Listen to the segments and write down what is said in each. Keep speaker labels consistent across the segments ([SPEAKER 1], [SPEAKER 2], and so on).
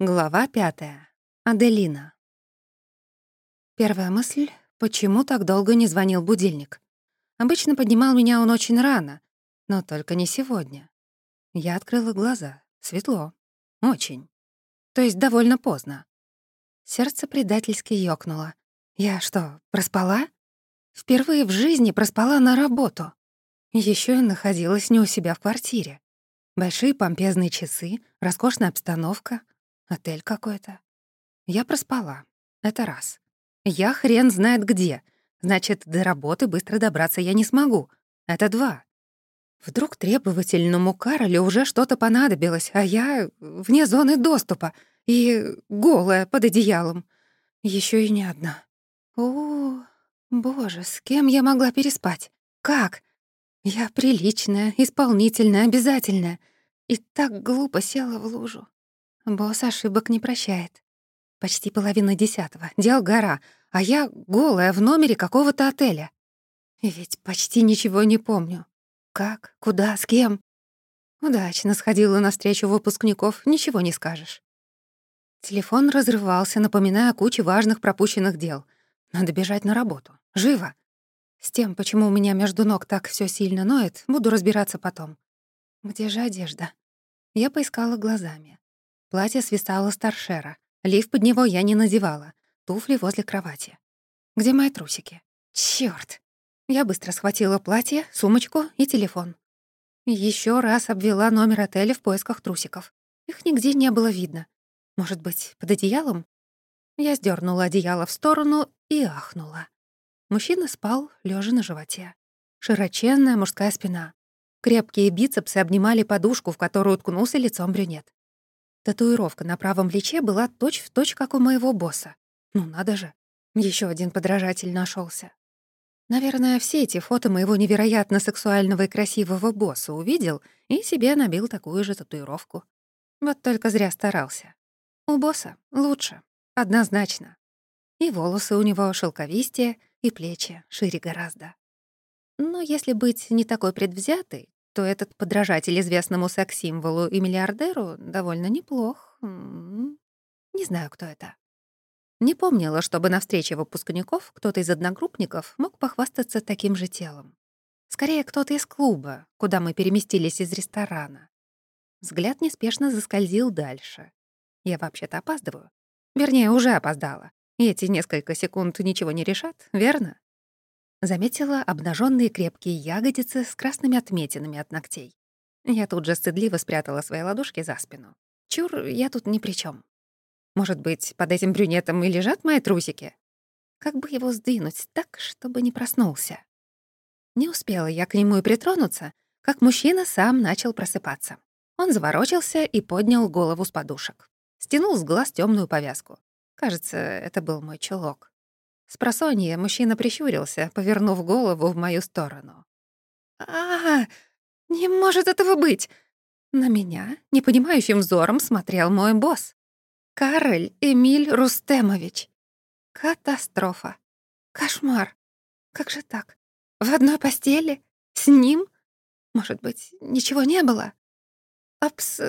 [SPEAKER 1] Глава пятая. Аделина. Первая мысль — почему так долго не звонил будильник? Обычно поднимал меня он очень рано, но только не сегодня. Я открыла глаза. Светло. Очень. То есть довольно поздно. Сердце предательски ёкнуло. Я что, проспала? Впервые в жизни проспала на работу. Еще и находилась не у себя в квартире. Большие помпезные часы, роскошная обстановка — Отель какой-то. Я проспала. Это раз. Я хрен знает где. Значит, до работы быстро добраться я не смогу. Это два. Вдруг требовательному Каролю уже что-то понадобилось, а я вне зоны доступа и голая под одеялом. Еще и не одна. О, боже, с кем я могла переспать? Как? Я приличная, исполнительная, обязательная. И так глупо села в лужу. Босс ошибок не прощает. Почти половина десятого. Дел гора, а я голая в номере какого-то отеля. Ведь почти ничего не помню. Как, куда, с кем. Удачно сходила на встречу выпускников, ничего не скажешь. Телефон разрывался, напоминая о куче важных пропущенных дел. Надо бежать на работу. Живо. С тем, почему у меня между ног так все сильно ноет, буду разбираться потом. Где же одежда? Я поискала глазами. Платье свисало с торшера. Лиф под него я не надевала. Туфли возле кровати. Где мои трусики? Чёрт! Я быстро схватила платье, сумочку и телефон. Еще раз обвела номер отеля в поисках трусиков. Их нигде не было видно. Может быть, под одеялом? Я сдернула одеяло в сторону и ахнула. Мужчина спал, лежа на животе. Широченная мужская спина. Крепкие бицепсы обнимали подушку, в которую уткнулся лицом брюнет. Татуировка на правом плече была точь-в-точь, точь, как у моего босса. Ну надо же, еще один подражатель нашелся. Наверное, все эти фото моего невероятно сексуального и красивого босса увидел и себе набил такую же татуировку. Вот только зря старался. У босса лучше, однозначно. И волосы у него шелковистее, и плечи шире гораздо. Но если быть не такой предвзятой, то этот подражатель известному секс-символу и миллиардеру довольно неплох. Не знаю, кто это. Не помнила, чтобы на встрече выпускников кто-то из одногруппников мог похвастаться таким же телом. Скорее, кто-то из клуба, куда мы переместились из ресторана. Взгляд неспешно заскользил дальше. Я вообще-то опаздываю. Вернее, уже опоздала. И эти несколько секунд ничего не решат, верно? Заметила обнаженные крепкие ягодицы с красными отметинами от ногтей. Я тут же стыдливо спрятала свои ладошки за спину. Чур, я тут ни при чем. Может быть, под этим брюнетом и лежат мои трусики? Как бы его сдвинуть так, чтобы не проснулся? Не успела я к нему и притронуться, как мужчина сам начал просыпаться. Он заворочился и поднял голову с подушек. Стянул с глаз темную повязку. Кажется, это был мой чулок. С просонья мужчина прищурился, повернув голову в мою сторону. -а, -а Не может этого быть!» На меня непонимающим взором смотрел мой босс. Кароль Эмиль Рустемович. Катастрофа. Кошмар. Как же так? В одной постели? С ним? Может быть, ничего не было? Обс...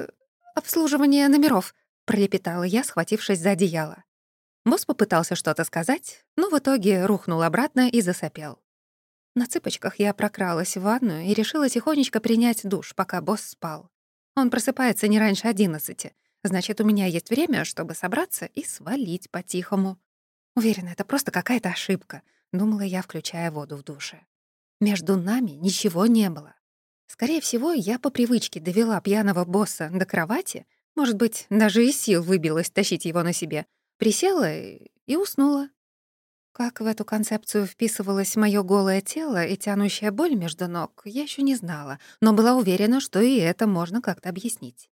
[SPEAKER 1] обслуживание номеров, пролепетала я, схватившись за одеяло. Босс попытался что-то сказать, но в итоге рухнул обратно и засопел. На цыпочках я прокралась в ванную и решила тихонечко принять душ, пока босс спал. Он просыпается не раньше одиннадцати, значит, у меня есть время, чтобы собраться и свалить по-тихому. Уверена, это просто какая-то ошибка, думала я, включая воду в душе. Между нами ничего не было. Скорее всего, я по привычке довела пьяного босса до кровати, может быть, даже из сил выбилась тащить его на себе — Присела и уснула. Как в эту концепцию вписывалось моё голое тело и тянущая боль между ног, я ещё не знала, но была уверена, что и это можно как-то объяснить.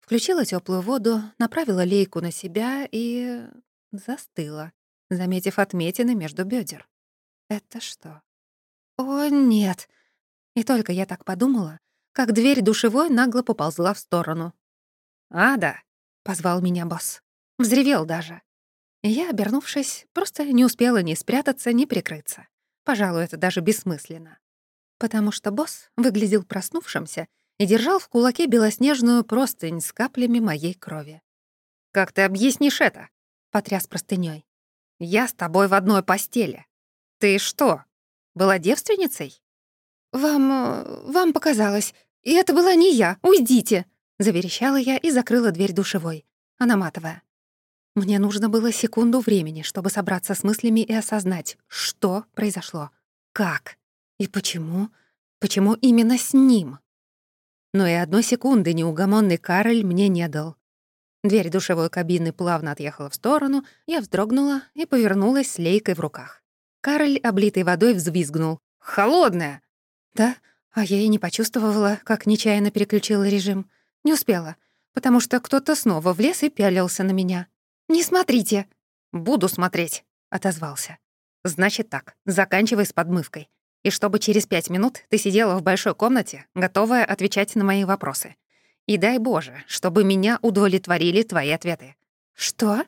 [SPEAKER 1] Включила тёплую воду, направила лейку на себя и застыла, заметив отметины между бёдер. Это что? О, нет! И только я так подумала, как дверь душевой нагло поползла в сторону. «Ада!» — позвал меня босс. Взревел даже. Я, обернувшись, просто не успела ни спрятаться, ни прикрыться. Пожалуй, это даже бессмысленно. Потому что босс выглядел проснувшимся и держал в кулаке белоснежную простынь с каплями моей крови. «Как ты объяснишь это?» — потряс простынёй. «Я с тобой в одной постели. Ты что, была девственницей?» «Вам... Э, вам показалось. И это была не я. Уйдите!» — заверещала я и закрыла дверь душевой. Она матовая. Мне нужно было секунду времени, чтобы собраться с мыслями и осознать, что произошло, как и почему, почему именно с ним. Но и одной секунды неугомонный Кароль мне не дал. Дверь душевой кабины плавно отъехала в сторону, я вздрогнула и повернулась с лейкой в руках. Кароль, облитый водой, взвизгнул. «Холодная!» «Да, а я и не почувствовала, как нечаянно переключила режим. Не успела, потому что кто-то снова влез и пялился на меня. «Не смотрите!» «Буду смотреть», — отозвался. «Значит так, заканчивай с подмывкой. И чтобы через пять минут ты сидела в большой комнате, готовая отвечать на мои вопросы. И дай Боже, чтобы меня удовлетворили твои ответы». «Что?»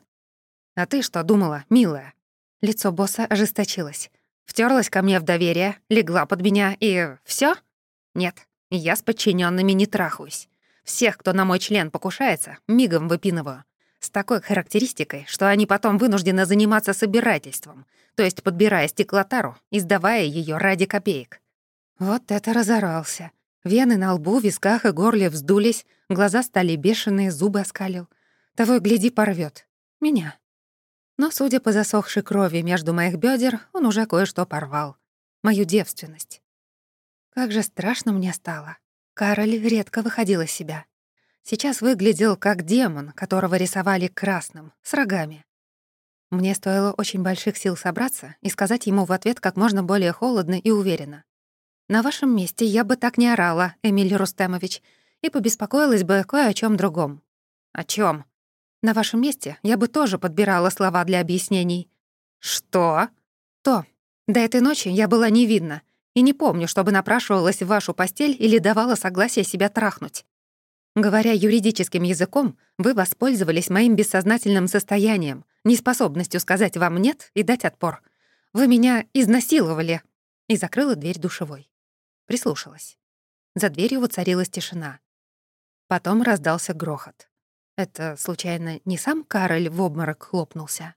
[SPEAKER 1] «А ты что думала, милая?» Лицо босса ожесточилось. Втерлась ко мне в доверие, легла под меня и все? Нет, я с подчиненными не трахаюсь. Всех, кто на мой член покушается, мигом выпинываю с такой характеристикой, что они потом вынуждены заниматься собирательством, то есть подбирая стеклотару и сдавая ее ради копеек. Вот это разорался. Вены на лбу, висках и горле вздулись, глаза стали бешеные, зубы оскалил. Того и гляди порвет. Меня. Но, судя по засохшей крови между моих бедер, он уже кое-что порвал. Мою девственность. Как же страшно мне стало. Кароль редко выходил из себя. Сейчас выглядел как демон, которого рисовали красным, с рогами. Мне стоило очень больших сил собраться и сказать ему в ответ как можно более холодно и уверенно. «На вашем месте я бы так не орала, Эмиль Рустемович, и побеспокоилась бы кое о чем другом». «О чем? «На вашем месте я бы тоже подбирала слова для объяснений». «Что?» «То. До этой ночи я была невинна и не помню, чтобы напрашивалась в вашу постель или давала согласие себя трахнуть. Говоря юридическим языком, вы воспользовались моим бессознательным состоянием, неспособностью сказать вам «нет» и дать отпор. Вы меня изнасиловали!» И закрыла дверь душевой. Прислушалась. За дверью воцарилась тишина. Потом раздался грохот. Это, случайно, не сам Кароль в обморок хлопнулся?